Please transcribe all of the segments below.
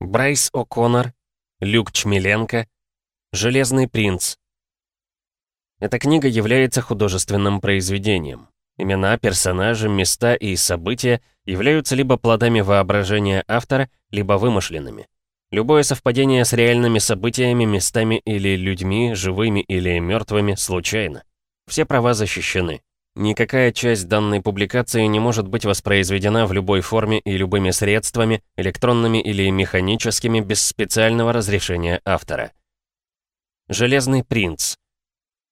Брайс О'Коннор, Люк Чмеленко, Железный принц. Эта книга является художественным произведением. Имена, персонажи, места и события являются либо плодами воображения автора, либо вымышленными. Любое совпадение с реальными событиями, местами или людьми, живыми или мертвыми, случайно. Все права защищены. Никакая часть данной публикации не может быть воспроизведена в любой форме и любыми средствами, электронными или механическими, без специального разрешения автора. Железный принц.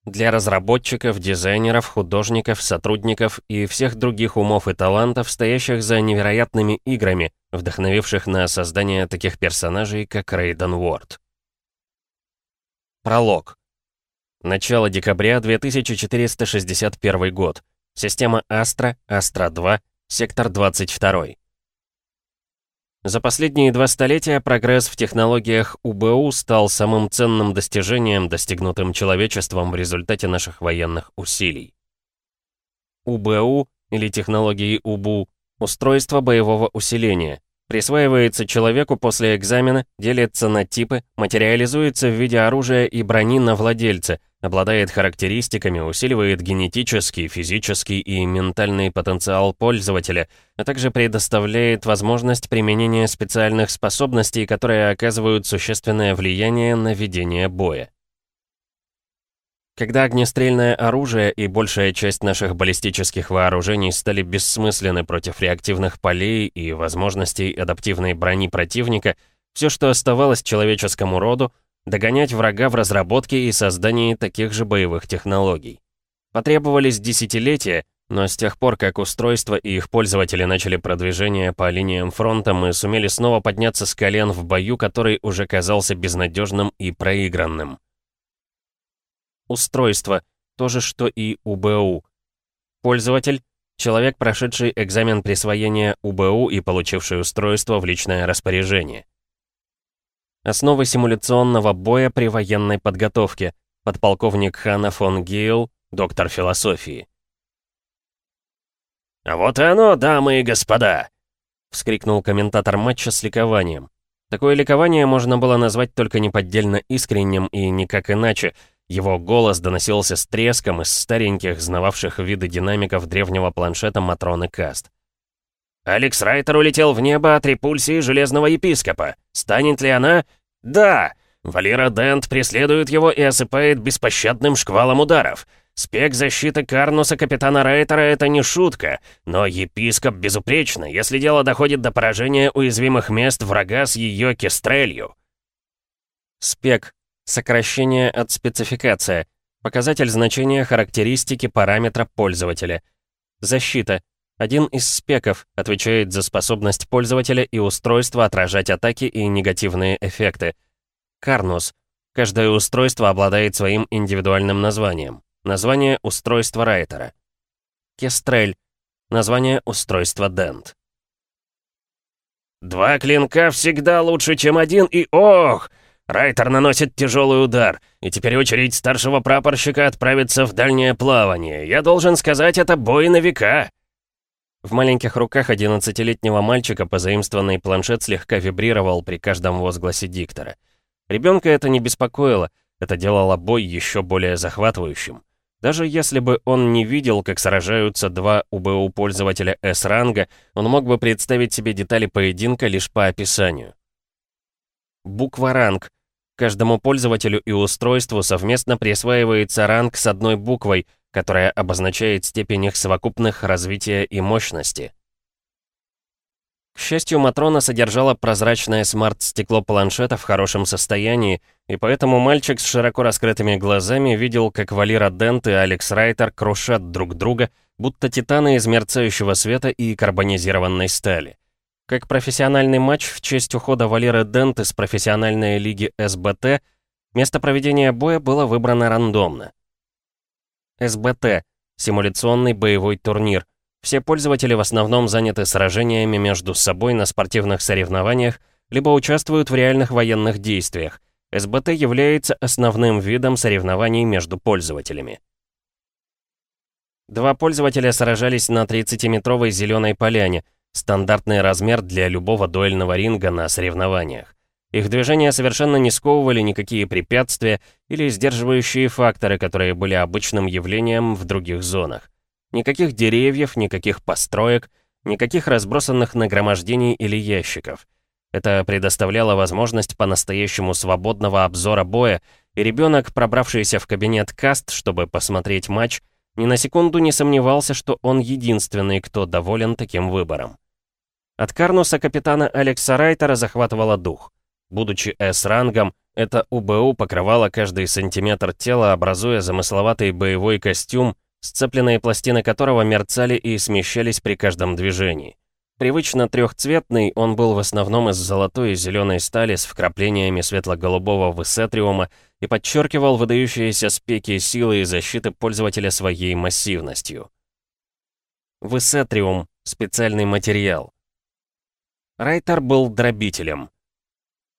Для разработчиков, дизайнеров, художников, сотрудников и всех других умов и талантов, стоящих за невероятными играми, вдохновивших на создание таких персонажей, как Рейден Уорд. Пролог. Начало декабря 2461 год. Система Астра, Астра-2, сектор 22. За последние два столетия прогресс в технологиях УБУ стал самым ценным достижением, достигнутым человечеством в результате наших военных усилий. УБУ, или технологии УБУ, устройство боевого усиления, Присваивается человеку после экзамена, делится на типы, материализуется в виде оружия и брони на владельца, обладает характеристиками, усиливает генетический, физический и ментальный потенциал пользователя, а также предоставляет возможность применения специальных способностей, которые оказывают существенное влияние на ведение боя. Когда огнестрельное оружие и большая часть наших баллистических вооружений стали бессмысленны против реактивных полей и возможностей адаптивной брони противника, все, что оставалось человеческому роду, догонять врага в разработке и создании таких же боевых технологий. Потребовались десятилетия, но с тех пор, как устройства и их пользователи начали продвижение по линиям фронта, мы сумели снова подняться с колен в бою, который уже казался безнадежным и проигранным. Устройство. То же, что и УБУ. Пользователь. Человек, прошедший экзамен присвоения УБУ и получивший устройство в личное распоряжение. Основы симуляционного боя при военной подготовке. Подполковник Хана фон Гейл, доктор философии. «А вот и оно, дамы и господа!» — вскрикнул комментатор матча с ликованием. Такое ликование можно было назвать только неподдельно искренним и никак иначе — его голос доносился с треском из стареньких, знававших виды динамиков древнего планшета Матроны Каст. «Алекс Райтер улетел в небо от репульсии Железного Епископа. Станет ли она? Да! Валера Дент преследует его и осыпает беспощадным шквалом ударов. Спек защиты Карнуса капитана Райтера — это не шутка, но епископ безупречно, если дело доходит до поражения уязвимых мест врага с ее кестрелью». Спек Сокращение от спецификация. Показатель значения характеристики параметра пользователя. Защита. Один из спеков отвечает за способность пользователя и устройства отражать атаки и негативные эффекты. Карнус. Каждое устройство обладает своим индивидуальным названием. Название устройства Райтера. Кестрель. Название устройства Дент. «Два клинка всегда лучше, чем один, и ох!» Райтер наносит тяжелый удар, и теперь очередь старшего прапорщика отправиться в дальнее плавание. Я должен сказать, это бой на века!» В маленьких руках 11-летнего мальчика позаимствованный планшет слегка вибрировал при каждом возгласе диктора. Ребенка это не беспокоило, это делало бой еще более захватывающим. Даже если бы он не видел, как сражаются два УБУ-пользователя С-ранга, он мог бы представить себе детали поединка лишь по описанию. Буква «ранг». Каждому пользователю и устройству совместно присваивается ранг с одной буквой, которая обозначает степень их совокупных развития и мощности. К счастью, Матрона содержала прозрачное смарт-стекло планшета в хорошем состоянии, и поэтому мальчик с широко раскрытыми глазами видел, как Валера Дент и Алекс Райтер крушат друг друга, будто титаны из мерцающего света и карбонизированной стали. Как профессиональный матч в честь ухода Валеры Дент из профессиональной лиги СБТ, место проведения боя было выбрано рандомно. СБТ — симуляционный боевой турнир. Все пользователи в основном заняты сражениями между собой на спортивных соревнованиях, либо участвуют в реальных военных действиях. СБТ является основным видом соревнований между пользователями. Два пользователя сражались на 30-метровой зеленой поляне — Стандартный размер для любого дуэльного ринга на соревнованиях. Их движения совершенно не сковывали никакие препятствия или сдерживающие факторы, которые были обычным явлением в других зонах. Никаких деревьев, никаких построек, никаких разбросанных нагромождений или ящиков. Это предоставляло возможность по-настоящему свободного обзора боя, и ребенок, пробравшийся в кабинет каст, чтобы посмотреть матч, ни на секунду не сомневался, что он единственный, кто доволен таким выбором. От Карнуса капитана Алекса Райтера захватывало дух. Будучи С-рангом, это УБУ покрывало каждый сантиметр тела, образуя замысловатый боевой костюм, сцепленные пластины которого мерцали и смещались при каждом движении. Привычно трехцветный, он был в основном из золотой и зеленой стали с вкраплениями светло-голубого высетриума и подчеркивал выдающиеся спеки силы и защиты пользователя своей массивностью. Высетриум — специальный материал. Райтер был дробителем.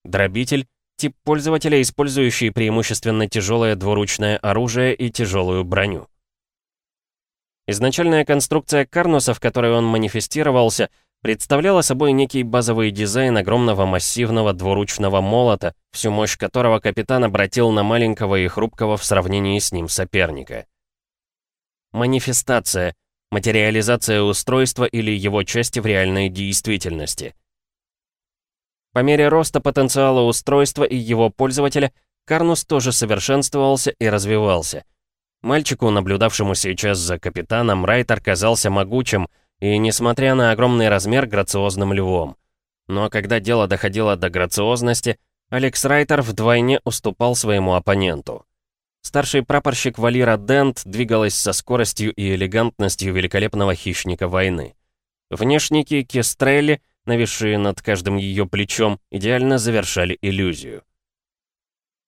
Дробитель — тип пользователя, использующий преимущественно тяжелое двуручное оружие и тяжелую броню. Изначальная конструкция Карнуса, в которой он манифестировался, представляла собой некий базовый дизайн огромного массивного двуручного молота, всю мощь которого капитан обратил на маленького и хрупкого в сравнении с ним соперника. Манифестация — материализация устройства или его части в реальной действительности — по мере роста потенциала устройства и его пользователя, Карнус тоже совершенствовался и развивался. Мальчику, наблюдавшему сейчас за капитаном, Райтер казался могучим и, несмотря на огромный размер, грациозным львом. Но когда дело доходило до грациозности, Алекс Райтер вдвойне уступал своему оппоненту. Старший прапорщик Валира Дент двигалась со скоростью и элегантностью великолепного хищника войны. Внешники Кестрелли — нависшие над каждым ее плечом, идеально завершали иллюзию.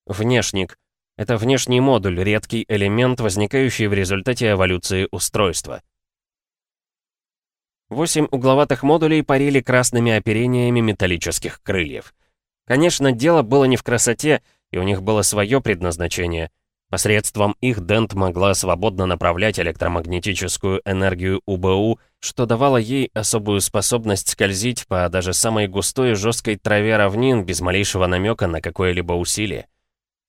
Внешник — это внешний модуль, редкий элемент, возникающий в результате эволюции устройства. Восемь угловатых модулей парили красными оперениями металлических крыльев. Конечно, дело было не в красоте, и у них было свое предназначение — Посредством их Дент могла свободно направлять электромагнетическую энергию УБУ, что давало ей особую способность скользить по даже самой густой и жесткой траве равнин без малейшего намека на какое-либо усилие.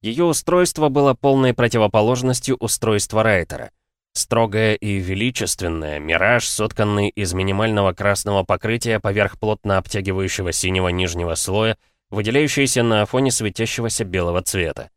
Ее устройство было полной противоположностью устройства Райтера. Строгое и величественное, мираж, сотканный из минимального красного покрытия поверх плотно обтягивающего синего нижнего слоя, выделяющийся на фоне светящегося белого цвета.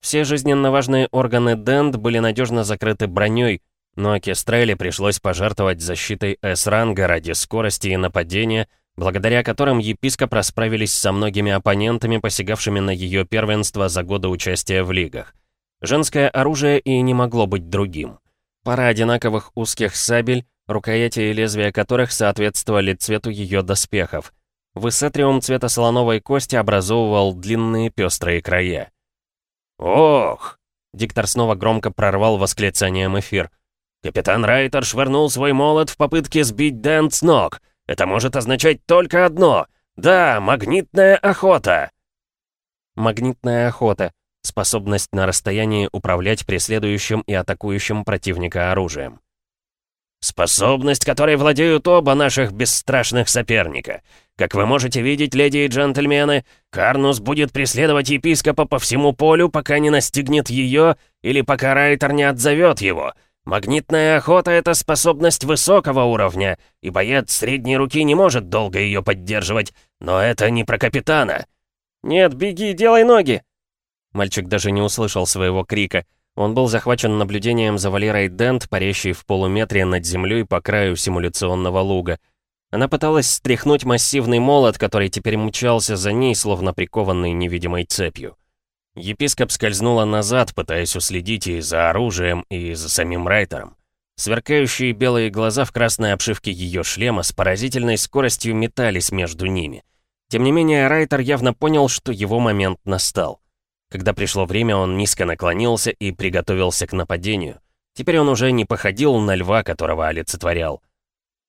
Все жизненно важные органы Дент были надежно закрыты броней, но Кестрелли пришлось пожертвовать защитой С-ранга ради скорости и нападения, благодаря которым епископ расправились со многими оппонентами, посягавшими на ее первенство за годы участия в лигах. Женское оружие и не могло быть другим. Пара одинаковых узких сабель, рукояти и лезвия которых соответствовали цвету ее доспехов. Высетриум цвета слоновой кости образовывал длинные пестрые края. «Ох!» Диктор снова громко прорвал восклицанием эфир. «Капитан Райтер швырнул свой молот в попытке сбить Дент с ног. Это может означать только одно. Да, магнитная охота!» Магнитная охота — способность на расстоянии управлять преследующим и атакующим противника оружием. Способность, которой владеют оба наших бесстрашных соперника. Как вы можете видеть, леди и джентльмены, Карнус будет преследовать епископа по всему полю, пока не настигнет ее или пока Райтер не отзовет его. Магнитная охота — это способность высокого уровня, и боец средней руки не может долго ее поддерживать, но это не про капитана. «Нет, беги, делай ноги!» Мальчик даже не услышал своего крика — он был захвачен наблюдением за Валерой Дент, парящей в полуметре над землей по краю симуляционного луга. Она пыталась стряхнуть массивный молот, который теперь мчался за ней, словно прикованный невидимой цепью. Епископ скользнула назад, пытаясь уследить и за оружием, и за самим Райтером. Сверкающие белые глаза в красной обшивке ее шлема с поразительной скоростью метались между ними. Тем не менее, Райтер явно понял, что его момент настал. Когда пришло время, он низко наклонился и приготовился к нападению. Теперь он уже не походил на льва, которого олицетворял.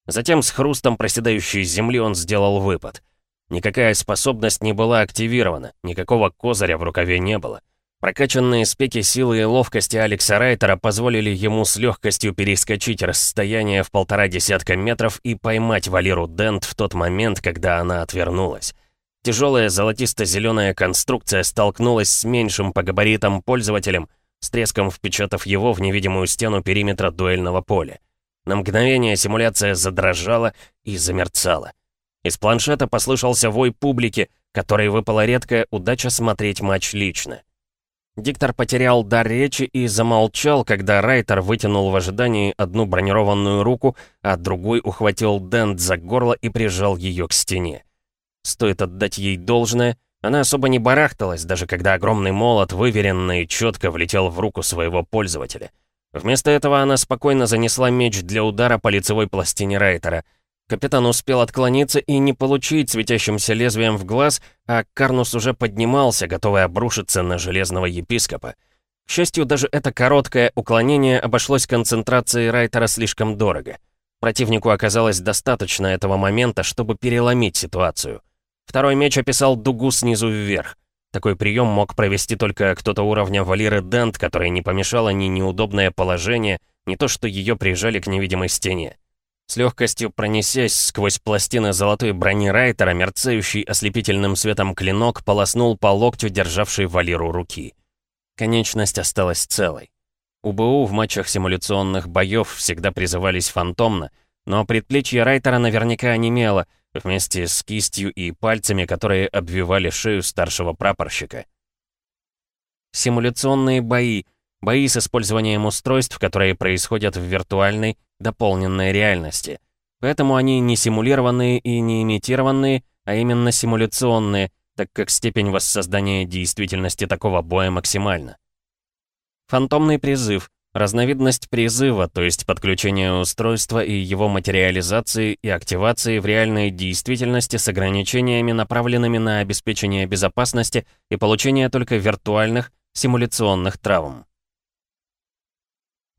Затем с хрустом проседающей земли он сделал выпад. Никакая способность не была активирована, никакого козыря в рукаве не было. Прокачанные спеки силы и ловкости Алекса Райтера позволили ему с легкостью перескочить расстояние в полтора десятка метров и поймать Валеру Дент в тот момент, когда она отвернулась. Тяжелая золотисто-зеленая конструкция столкнулась с меньшим по габаритам пользователем, с треском впечатав его в невидимую стену периметра дуэльного поля. На мгновение симуляция задрожала и замерцала. Из планшета послышался вой публики, которой выпала редкая удача смотреть матч лично. Диктор потерял дар речи и замолчал, когда Райтер вытянул в ожидании одну бронированную руку, а другой ухватил Дент за горло и прижал ее к стене. Стоит отдать ей должное, она особо не барахталась, даже когда огромный молот выверенно и четко влетел в руку своего пользователя. Вместо этого она спокойно занесла меч для удара по лицевой пластине Райтера — Капитан успел отклониться и не получить светящимся лезвием в глаз, а Карнус уже поднимался, готовый обрушиться на железного епископа. К счастью, даже это короткое уклонение обошлось концентрацией Райтера слишком дорого. Противнику оказалось достаточно этого момента, чтобы переломить ситуацию. Второй меч описал дугу снизу вверх. Такой прием мог провести только кто-то уровня Валиры Дент, которой не помешало ни неудобное положение, ни то, что ее прижали к невидимой стене. С легкостью пронесясь сквозь пластины золотой брони Райтера, мерцающий ослепительным светом клинок полоснул по локтю, державшей Валиру руки. Конечность осталась целой. У БУ в матчах симуляционных боев всегда призывались фантомно, но предплечье Райтера наверняка онемело, вместе с кистью и пальцами, которые обвивали шею старшего прапорщика. Симуляционные бои — Бои с использованием устройств, которые происходят в виртуальной, дополненной реальности. Поэтому они не симулированные и не имитированные, а именно симуляционные, так как степень воссоздания действительности такого боя максимальна. Фантомный призыв — разновидность призыва, то есть подключение устройства и его материализации и активации в реальной действительности с ограничениями, направленными на обеспечение безопасности и получение только виртуальных, симуляционных травм.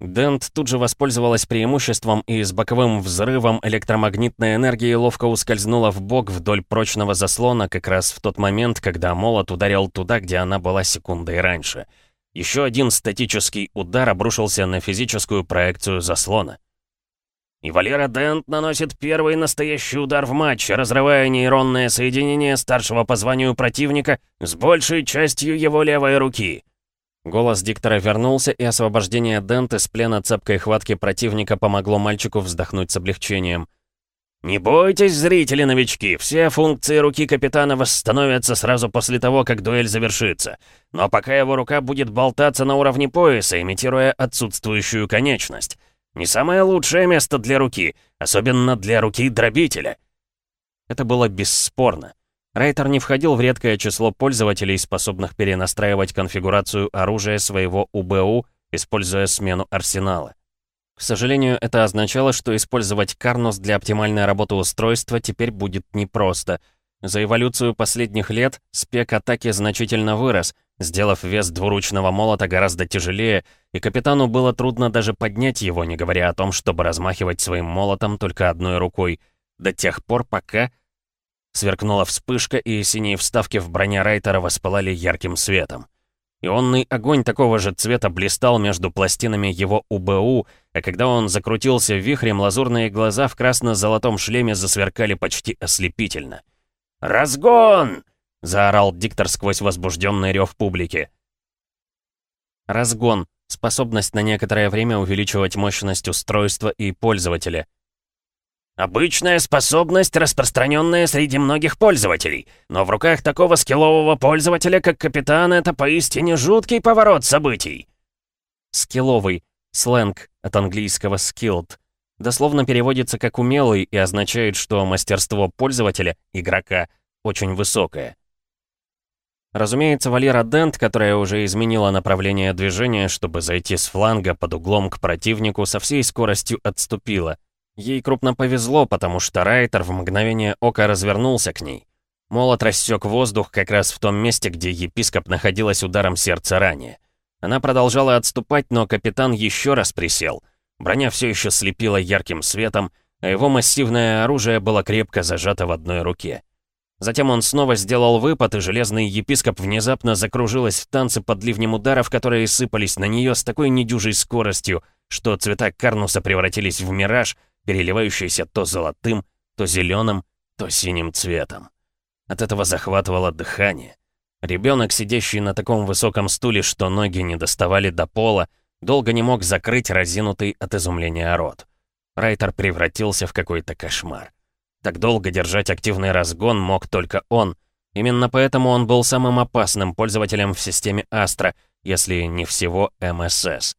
Дент тут же воспользовалась преимуществом и с боковым взрывом электромагнитной энергии ловко ускользнула в бок вдоль прочного заслона как раз в тот момент, когда молот ударил туда, где она была секундой раньше. Еще один статический удар обрушился на физическую проекцию заслона. И Валера Дент наносит первый настоящий удар в матче, разрывая нейронное соединение старшего по званию противника с большей частью его левой руки. Голос диктора вернулся, и освобождение Дент из плена цепкой хватки противника помогло мальчику вздохнуть с облегчением. «Не бойтесь, зрители-новички, все функции руки капитана восстановятся сразу после того, как дуэль завершится. Но пока его рука будет болтаться на уровне пояса, имитируя отсутствующую конечность. Не самое лучшее место для руки, особенно для руки дробителя». Это было бесспорно. Райтер не входил в редкое число пользователей, способных перенастраивать конфигурацию оружия своего УБУ, используя смену арсенала. К сожалению, это означало, что использовать Карнус для оптимальной работы устройства теперь будет непросто. За эволюцию последних лет спек атаки значительно вырос, сделав вес двуручного молота гораздо тяжелее, и капитану было трудно даже поднять его, не говоря о том, чтобы размахивать своим молотом только одной рукой, до тех пор, пока Сверкнула вспышка, и синие вставки в броне Райтера воспылали ярким светом. Ионный огонь такого же цвета блистал между пластинами его УБУ, а когда он закрутился вихрем, лазурные глаза в красно-золотом шлеме засверкали почти ослепительно. «Разгон!» — заорал диктор сквозь возбужденный рев публики. Разгон — способность на некоторое время увеличивать мощность устройства и пользователя — Обычная способность, распространенная среди многих пользователей. Но в руках такого скиллового пользователя, как капитан, это поистине жуткий поворот событий. Скилловый. Сленг от английского skilled. Дословно переводится как «умелый» и означает, что мастерство пользователя, игрока, очень высокое. Разумеется, Валера Дент, которая уже изменила направление движения, чтобы зайти с фланга под углом к противнику, со всей скоростью отступила — Ей крупно повезло, потому что Райтер в мгновение ока развернулся к ней. Молот рассек воздух как раз в том месте, где епископ находилась ударом сердца ранее. Она продолжала отступать, но капитан еще раз присел. Броня все еще слепила ярким светом, а его массивное оружие было крепко зажато в одной руке. Затем он снова сделал выпад, и железный епископ внезапно закружилась в танце под ливнем ударов, которые сыпались на нее с такой недюжей скоростью, что цвета Карнуса превратились в мираж — переливающийся то золотым, то зеленым, то синим цветом. От этого захватывало дыхание. Ребенок, сидящий на таком высоком стуле, что ноги не доставали до пола, долго не мог закрыть разинутый от изумления рот. Райтер превратился в какой-то кошмар. Так долго держать активный разгон мог только он. Именно поэтому он был самым опасным пользователем в системе Астра, если не всего МСС.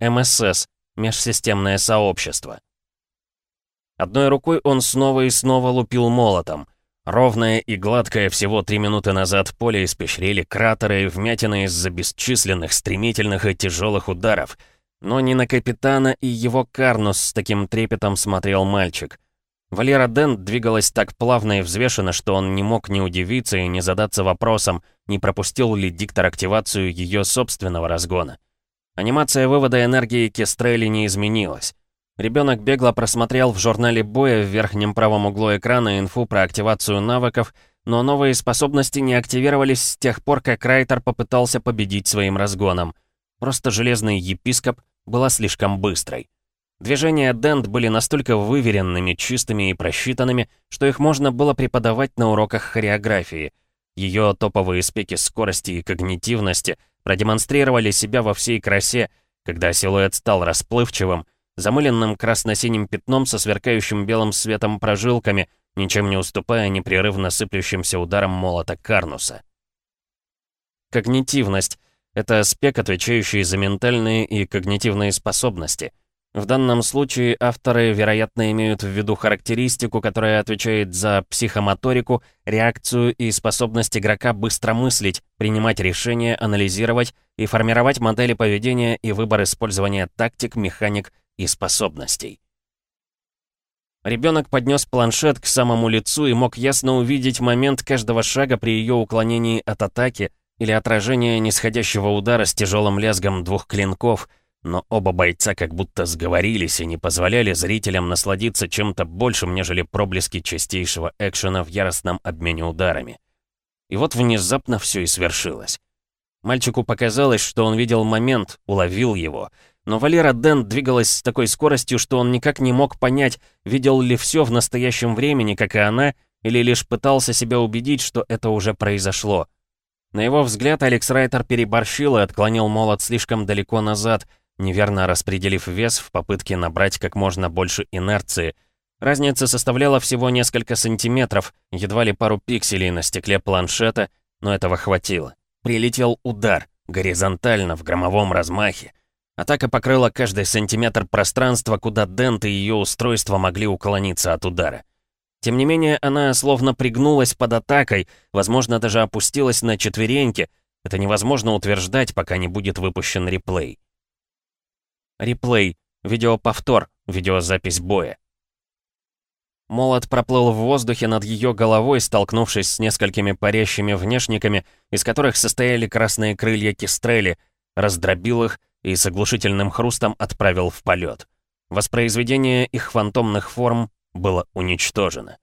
МСС — межсистемное сообщество. Одной рукой он снова и снова лупил молотом. Ровное и гладкое всего три минуты назад поле испещрили кратеры и вмятины из-за бесчисленных, стремительных и тяжелых ударов. Но не на капитана и его Карнус с таким трепетом смотрел мальчик — Валера Дент двигалась так плавно и взвешенно, что он не мог не удивиться и не задаться вопросом, не пропустил ли диктор активацию ее собственного разгона. Анимация вывода энергии Кестрели не изменилась. Ребенок бегло просмотрел в журнале боя в верхнем правом углу экрана инфу про активацию навыков, но новые способности не активировались с тех пор, как Райтер попытался победить своим разгоном. Просто железный епископ была слишком быстрой. Движения Дент были настолько выверенными, чистыми и просчитанными, что их можно было преподавать на уроках хореографии. Ее топовые спеки скорости и когнитивности продемонстрировали себя во всей красе, когда силуэт стал расплывчивым, замыленным красно-синим пятном со сверкающим белым светом прожилками, ничем не уступая непрерывно сыплющимся ударом молота Карнуса. Когнитивность — это спек, отвечающий за ментальные и когнитивные способности — в данном случае авторы, вероятно, имеют в виду характеристику, которая отвечает за психомоторику, реакцию и способность игрока быстро мыслить, принимать решения, анализировать и формировать модели поведения и выбор использования тактик, механик и способностей. Ребенок поднес планшет к самому лицу и мог ясно увидеть момент каждого шага при ее уклонении от атаки или отражения нисходящего удара с тяжелым лязгом двух клинков — но оба бойца как будто сговорились и не позволяли зрителям насладиться чем-то большим, нежели проблески чистейшего экшена в яростном обмене ударами. И вот внезапно все и свершилось. Мальчику показалось, что он видел момент, уловил его, но Валера Дент двигалась с такой скоростью, что он никак не мог понять, видел ли все в настоящем времени, как и она, или лишь пытался себя убедить, что это уже произошло. На его взгляд, Алекс Райтер переборщил и отклонил молот слишком далеко назад, неверно распределив вес в попытке набрать как можно больше инерции. Разница составляла всего несколько сантиметров, едва ли пару пикселей на стекле планшета, но этого хватило. Прилетел удар, горизонтально, в громовом размахе. Атака покрыла каждый сантиметр пространства, куда Дент и ее устройство могли уклониться от удара. Тем не менее, она словно пригнулась под атакой, возможно, даже опустилась на четвереньки. Это невозможно утверждать, пока не будет выпущен реплей. Реплей. Видеоповтор. Видеозапись боя. Молот проплыл в воздухе над ее головой, столкнувшись с несколькими парящими внешниками, из которых состояли красные крылья Кистрели, раздробил их и с оглушительным хрустом отправил в полет. Воспроизведение их фантомных форм было уничтожено.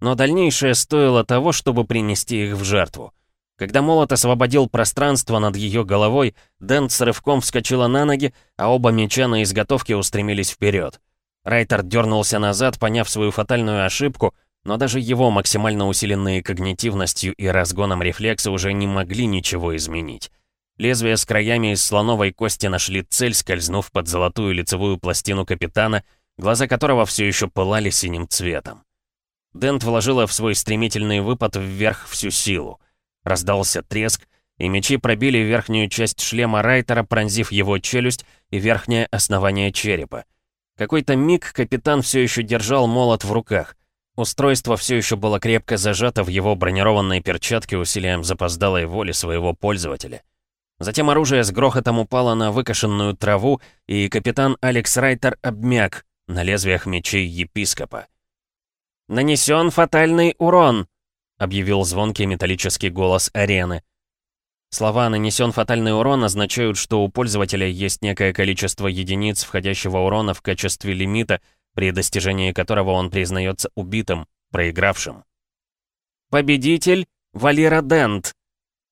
Но дальнейшее стоило того, чтобы принести их в жертву. Когда молот освободил пространство над ее головой, Дент с рывком вскочила на ноги, а оба меча на изготовке устремились вперед. Райтер дернулся назад, поняв свою фатальную ошибку, но даже его максимально усиленные когнитивностью и разгоном рефлексы уже не могли ничего изменить. Лезвия с краями из слоновой кости нашли цель, скользнув под золотую лицевую пластину капитана, глаза которого все еще пылали синим цветом. Дент вложила в свой стремительный выпад вверх всю силу. Раздался треск, и мечи пробили верхнюю часть шлема Райтера, пронзив его челюсть и верхнее основание черепа. Какой-то миг капитан все еще держал молот в руках. Устройство все еще было крепко зажато в его бронированной перчатке усилием запоздалой воли своего пользователя. Затем оружие с грохотом упало на выкошенную траву, и капитан Алекс Райтер обмяк на лезвиях мечей епископа. «Нанесен фатальный урон!» — объявил звонкий металлический голос арены. Слова «нанесен фатальный урон» означают, что у пользователя есть некое количество единиц входящего урона в качестве лимита, при достижении которого он признается убитым, проигравшим. «Победитель Валера Дент!»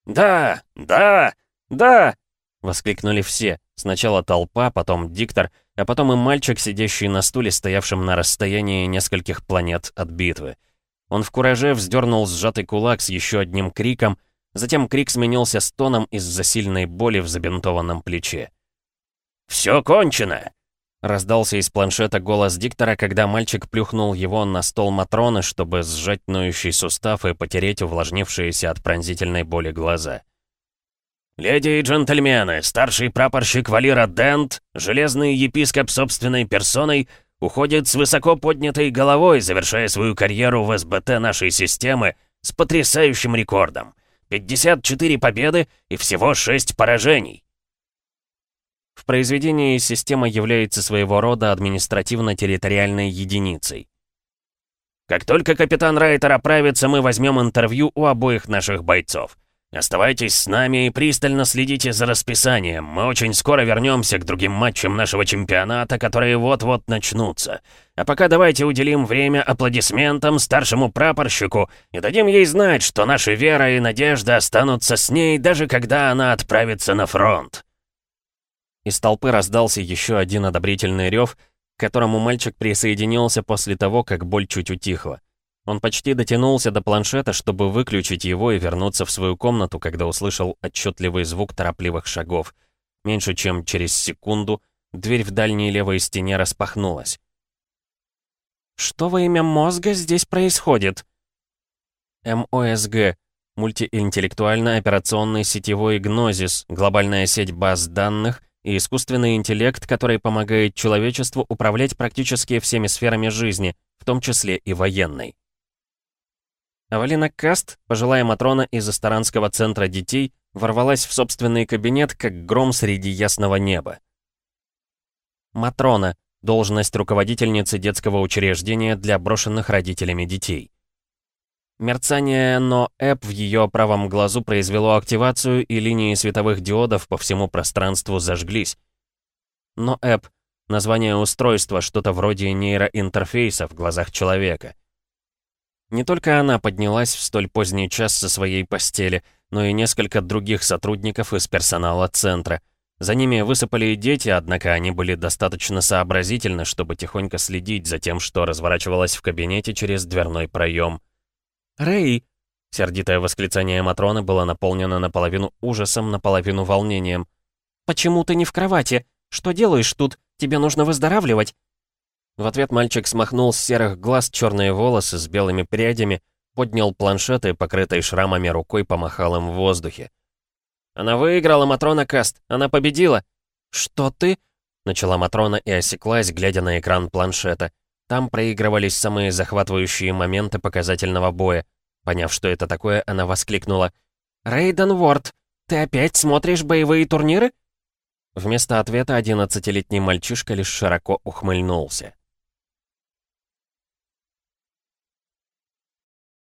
«Да! Да! Да!» — воскликнули все. Сначала толпа, потом диктор, а потом и мальчик, сидящий на стуле, стоявшем на расстоянии нескольких планет от битвы. Он в кураже вздернул сжатый кулак с еще одним криком, затем крик сменился стоном из-за сильной боли в забинтованном плече. «Все кончено!» Раздался из планшета голос диктора, когда мальчик плюхнул его на стол Матроны, чтобы сжать ноющий сустав и потереть увлажнившиеся от пронзительной боли глаза. «Леди и джентльмены, старший прапорщик Валира Дент, железный епископ собственной персоной, уходит с высоко поднятой головой, завершая свою карьеру в СБТ нашей системы с потрясающим рекордом. 54 победы и всего 6 поражений. В произведении система является своего рода административно-территориальной единицей. Как только капитан Райтер оправится, мы возьмем интервью у обоих наших бойцов. Оставайтесь с нами и пристально следите за расписанием. Мы очень скоро вернемся к другим матчам нашего чемпионата, которые вот-вот начнутся. А пока давайте уделим время аплодисментам старшему прапорщику и дадим ей знать, что наша вера и надежда останутся с ней, даже когда она отправится на фронт. Из толпы раздался еще один одобрительный рев, к которому мальчик присоединился после того, как боль чуть утихла. Он почти дотянулся до планшета, чтобы выключить его и вернуться в свою комнату, когда услышал отчетливый звук торопливых шагов. Меньше чем через секунду дверь в дальней левой стене распахнулась. «Что во имя мозга здесь происходит?» МОСГ Мультиинтеллектуально-операционный сетевой гнозис, глобальная сеть баз данных — и искусственный интеллект, который помогает человечеству управлять практически всеми сферами жизни, в том числе и военной. Авалина Каст, пожилая Матрона из Астаранского центра детей, ворвалась в собственный кабинет, как гром среди ясного неба. Матрона — должность руководительницы детского учреждения для брошенных родителями детей. Мерцание Но-Эп в ее правом глазу произвело активацию, и линии световых диодов по всему пространству зажглись. Но-Эп — название устройства, что-то вроде нейроинтерфейса в глазах человека. Не только она поднялась в столь поздний час со своей постели, но и несколько других сотрудников из персонала центра. За ними высыпали и дети, однако они были достаточно сообразительны, чтобы тихонько следить за тем, что разворачивалось в кабинете через дверной проем. «Рэй!» Сердитое восклицание Матроны было наполнено наполовину ужасом, наполовину волнением. «Почему ты не в кровати? Что делаешь тут? Тебе нужно выздоравливать!» В ответ мальчик смахнул с серых глаз черные волосы с белыми прядями, поднял планшет и, покрытой шрамами рукой, помахал им в воздухе. «Она выиграла, Матрона Каст! Она победила!» «Что ты?» — начала Матрона и осеклась, глядя на экран планшета. Там проигрывались самые захватывающие моменты показательного боя. Поняв, что это такое, она воскликнула. «Рейден Уорд, ты опять смотришь боевые турниры?» Вместо ответа одиннадцатилетний мальчишка лишь широко ухмыльнулся.